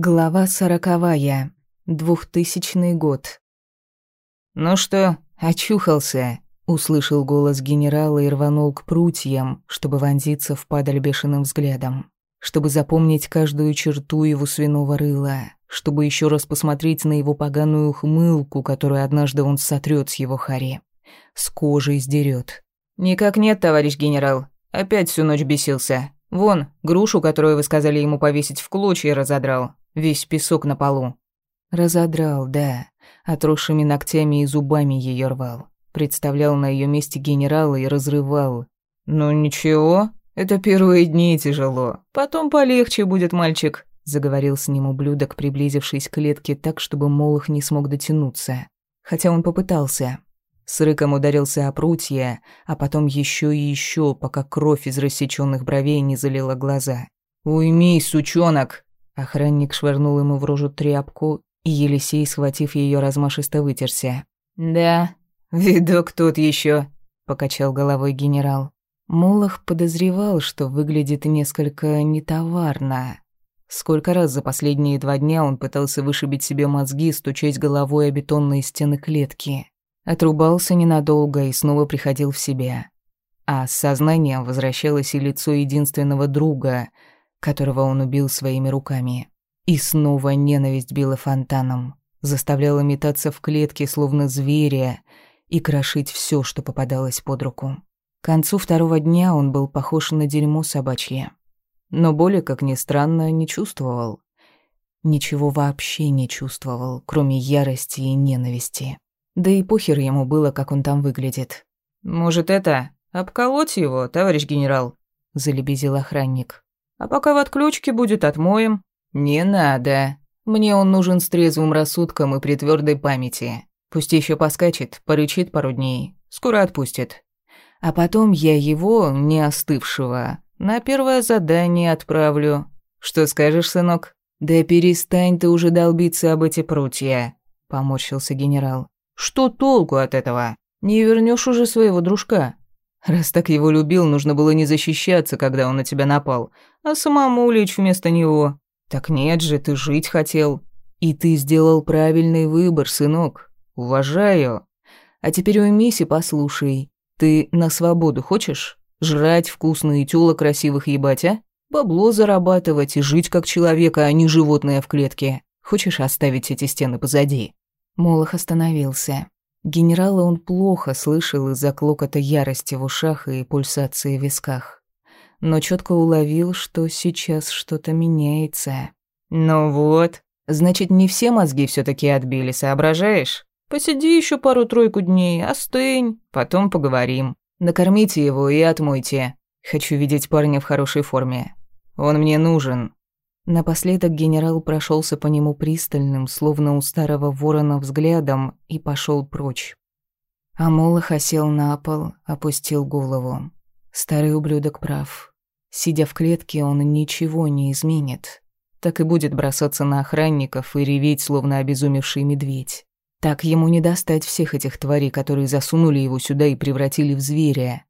Глава сороковая. Двухтысячный год. «Ну что, очухался?» — услышал голос генерала и рванул к прутьям, чтобы вонзиться в падаль бешеным взглядом, чтобы запомнить каждую черту его свиного рыла, чтобы еще раз посмотреть на его поганую хмылку, которую однажды он сотрет с его хари. С кожей сдерет. «Никак нет, товарищ генерал. Опять всю ночь бесился. Вон, грушу, которую вы сказали ему повесить в клочья, разодрал. Весь песок на полу. Разодрал, да. Отросшими ногтями и зубами ее рвал. Представлял на ее месте генерала и разрывал. «Ну ничего, это первые дни тяжело. Потом полегче будет, мальчик», — заговорил с ним ублюдок, приблизившись к клетке так, чтобы Молох не смог дотянуться. Хотя он попытался. С рыком ударился о прутья, а потом еще и еще, пока кровь из рассеченных бровей не залила глаза. «Уймись, сучонок!» Охранник швырнул ему в рожу тряпку, и Елисей, схватив ее, размашисто вытерся. «Да, видок тут еще, покачал головой генерал. Молох подозревал, что выглядит несколько нетоварно. Сколько раз за последние два дня он пытался вышибить себе мозги, стучать головой о бетонные стены клетки. Отрубался ненадолго и снова приходил в себя. А с сознанием возвращалось и лицо единственного друга — которого он убил своими руками. И снова ненависть била фонтаном, заставляла метаться в клетке, словно зверя, и крошить все, что попадалось под руку. К концу второго дня он был похож на дерьмо собачье. Но боли, как ни странно, не чувствовал. Ничего вообще не чувствовал, кроме ярости и ненависти. Да и похер ему было, как он там выглядит. «Может, это, обколоть его, товарищ генерал?» – залебезил охранник. А пока в отключке будет, отмоем». «Не надо. Мне он нужен с трезвым рассудком и при твердой памяти. Пусть еще поскачет, порычит пару дней. Скоро отпустит. А потом я его, не остывшего, на первое задание отправлю. Что скажешь, сынок?» «Да перестань ты уже долбиться об эти прутья», — поморщился генерал. «Что толку от этого? Не вернешь уже своего дружка. Раз так его любил, нужно было не защищаться, когда он на тебя напал, а самому лечь вместо него. Так нет же, ты жить хотел. И ты сделал правильный выбор, сынок. Уважаю. А теперь уймись и послушай. Ты на свободу хочешь? Жрать вкусные тёлок красивых ебать, а? Бабло зарабатывать и жить как человека, а не животное в клетке. Хочешь оставить эти стены позади?» Молох остановился. Генерала он плохо слышал из-за клокота ярости в ушах и пульсации в висках. Но четко уловил, что сейчас что-то меняется. «Ну вот, значит, не все мозги все таки отбили, соображаешь? Посиди еще пару-тройку дней, остынь, потом поговорим. Накормите его и отмойте. Хочу видеть парня в хорошей форме. Он мне нужен». Напоследок генерал прошелся по нему пристальным, словно у старого ворона взглядом, и пошел прочь. А Молох осел на пол, опустил голову. Старый ублюдок прав. Сидя в клетке, он ничего не изменит. Так и будет бросаться на охранников и реветь, словно обезумевший медведь. Так ему не достать всех этих тварей, которые засунули его сюда и превратили в зверя.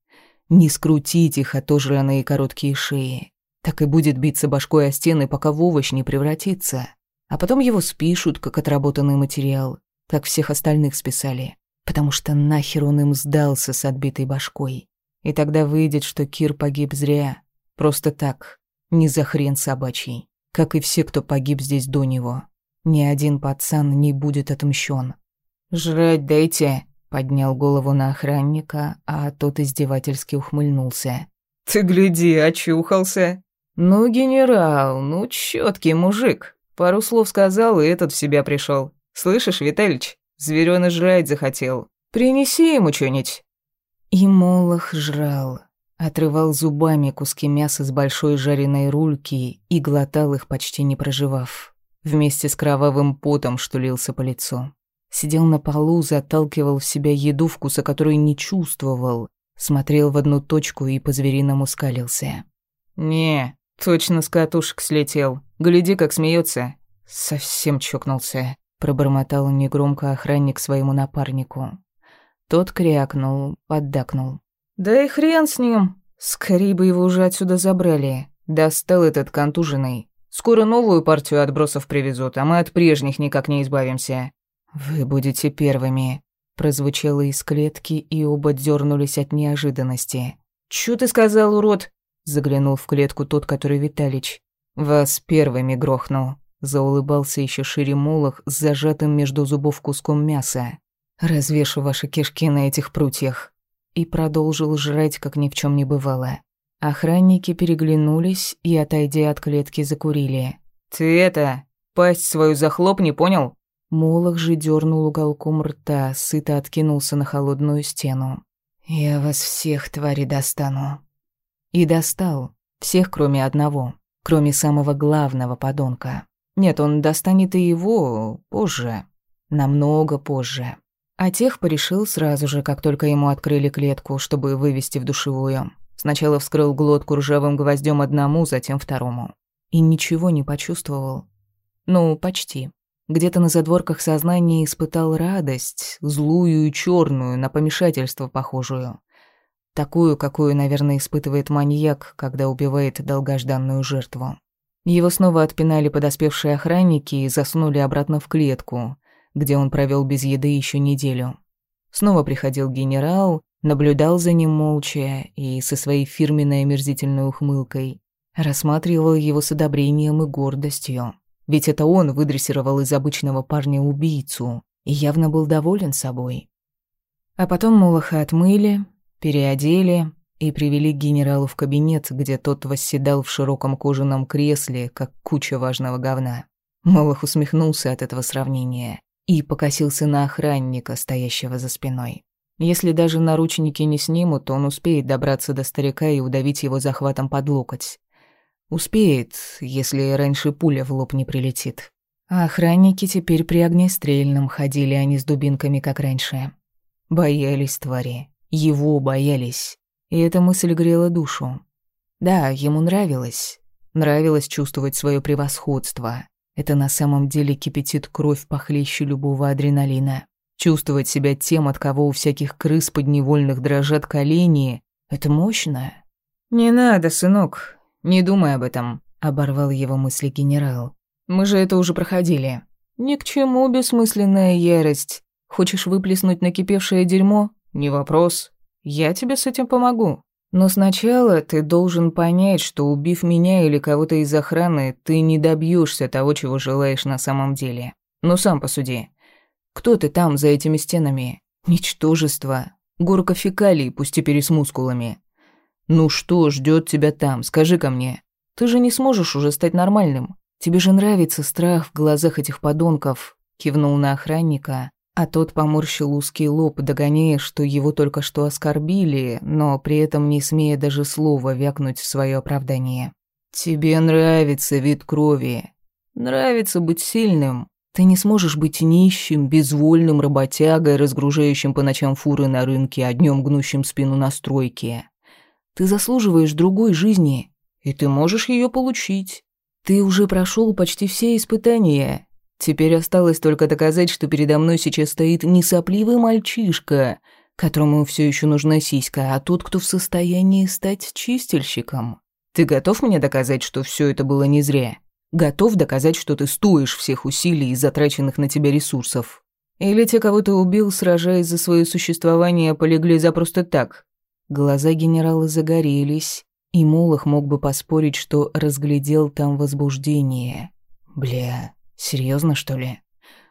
Не скрутить их отожранные короткие шеи так и будет биться башкой о стены, пока в овощ не превратится. А потом его спишут, как отработанный материал, как всех остальных списали. Потому что нахер он им сдался с отбитой башкой. И тогда выйдет, что Кир погиб зря. Просто так, не за хрен собачий. Как и все, кто погиб здесь до него. Ни один пацан не будет отмщен. «Жрать дайте», — поднял голову на охранника, а тот издевательски ухмыльнулся. «Ты гляди, очухался!» «Ну, генерал, ну, чёткий мужик. Пару слов сказал, и этот в себя пришёл. Слышишь, Виталич, зверёныш жрать захотел. Принеси ему что-нибудь». И Молох жрал. Отрывал зубами куски мяса с большой жареной рульки и глотал их, почти не проживав. Вместе с кровавым потом, что лился по лицу. Сидел на полу, заталкивал в себя еду, вкуса которой не чувствовал. Смотрел в одну точку и по-звериному скалился. «Не, Точно с катушек слетел. Гляди, как смеется. Совсем чокнулся, пробормотал негромко охранник своему напарнику. Тот крякнул, поддакнул. Да и хрен с ним. Скорее бы его уже отсюда забрали. Достал этот контуженный. Скоро новую партию отбросов привезут, а мы от прежних никак не избавимся». «Вы будете первыми», — прозвучало из клетки, и оба дернулись от неожиданности. «Чё ты сказал, урод?» — заглянул в клетку тот, который Виталич. «Вас первыми грохнул», — заулыбался еще шире Молох с зажатым между зубов куском мяса. «Развешу ваши кишки на этих прутьях». И продолжил жрать, как ни в чем не бывало. Охранники переглянулись и, отойдя от клетки, закурили. «Ты это, пасть свою захлопни, понял?» Молох же дернул уголком рта, сыто откинулся на холодную стену. «Я вас всех, твари, достану». И достал. Всех, кроме одного. Кроме самого главного подонка. Нет, он достанет и его позже. Намного позже. А тех порешил сразу же, как только ему открыли клетку, чтобы вывести в душевую. Сначала вскрыл глотку ржавым гвоздем одному, затем второму. И ничего не почувствовал. Ну, почти. Где-то на задворках сознания испытал радость, злую и черную, на помешательство похожую. Такую, какую, наверное, испытывает маньяк, когда убивает долгожданную жертву. Его снова отпинали подоспевшие охранники и засунули обратно в клетку, где он провел без еды еще неделю. Снова приходил генерал, наблюдал за ним молча и со своей фирменной омерзительной ухмылкой. Рассматривал его с одобрением и гордостью. Ведь это он выдрессировал из обычного парня убийцу и явно был доволен собой. А потом Молоха отмыли, переодели и привели к генералу в кабинет, где тот восседал в широком кожаном кресле, как куча важного говна. Молох усмехнулся от этого сравнения и покосился на охранника, стоящего за спиной. Если даже наручники не снимут, то он успеет добраться до старика и удавить его захватом под локоть. Успеет, если раньше пуля в лоб не прилетит. А охранники теперь при огнестрельном ходили, а не с дубинками, как раньше. Боялись твари. Его боялись. И эта мысль грела душу. Да, ему нравилось. Нравилось чувствовать свое превосходство. Это на самом деле кипятит кровь похлеще любого адреналина. Чувствовать себя тем, от кого у всяких крыс подневольных дрожат колени, это мощно. «Не надо, сынок, не думай об этом», — оборвал его мысли генерал. «Мы же это уже проходили. Ни к чему бессмысленная ярость. Хочешь выплеснуть накипевшее дерьмо? Не вопрос. Я тебе с этим помогу. Но сначала ты должен понять, что убив меня или кого-то из охраны, ты не добьешься того, чего желаешь на самом деле. Ну сам посуди. Кто ты там за этими стенами? Ничтожество. Горка фекалий, пусть теперь и с мускулами. Ну что ждет тебя там, скажи-ка мне. Ты же не сможешь уже стать нормальным. Тебе же нравится страх в глазах этих подонков, кивнул на охранника, а тот поморщил узкий лоб, догоняя, что его только что оскорбили, но при этом не смея даже слова вякнуть в свое оправдание. Тебе нравится вид крови. Нравится быть сильным. Ты не сможешь быть нищим, безвольным работягой, разгружающим по ночам фуры на рынке, а днем гнущим спину на стройке. Ты заслуживаешь другой жизни, и ты можешь ее получить. Ты уже прошел почти все испытания. Теперь осталось только доказать, что передо мной сейчас стоит не сопливый мальчишка, которому все еще нужна сиська, а тот, кто в состоянии стать чистильщиком. Ты готов мне доказать, что все это было не зря?» Готов доказать, что ты стоишь всех усилий и затраченных на тебя ресурсов? Или те, кого ты убил, сражаясь за свое существование, полегли за просто так? Глаза генерала загорелись, и Молох мог бы поспорить, что разглядел там возбуждение. Бля, серьезно что ли?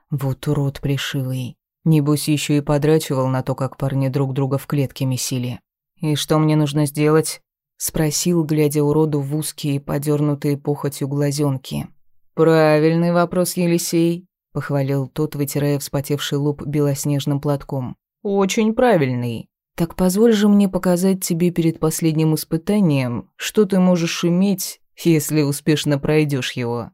Вот урод пришивый. Небось, еще и подрачивал на то, как парни друг друга в клетке месили. И что мне нужно сделать? Спросил, глядя уроду в узкие, подернутые похотью глазенки. «Правильный вопрос, Елисей», — похвалил тот, вытирая вспотевший лоб белоснежным платком. «Очень правильный. Так позволь же мне показать тебе перед последним испытанием, что ты можешь иметь, если успешно пройдешь его».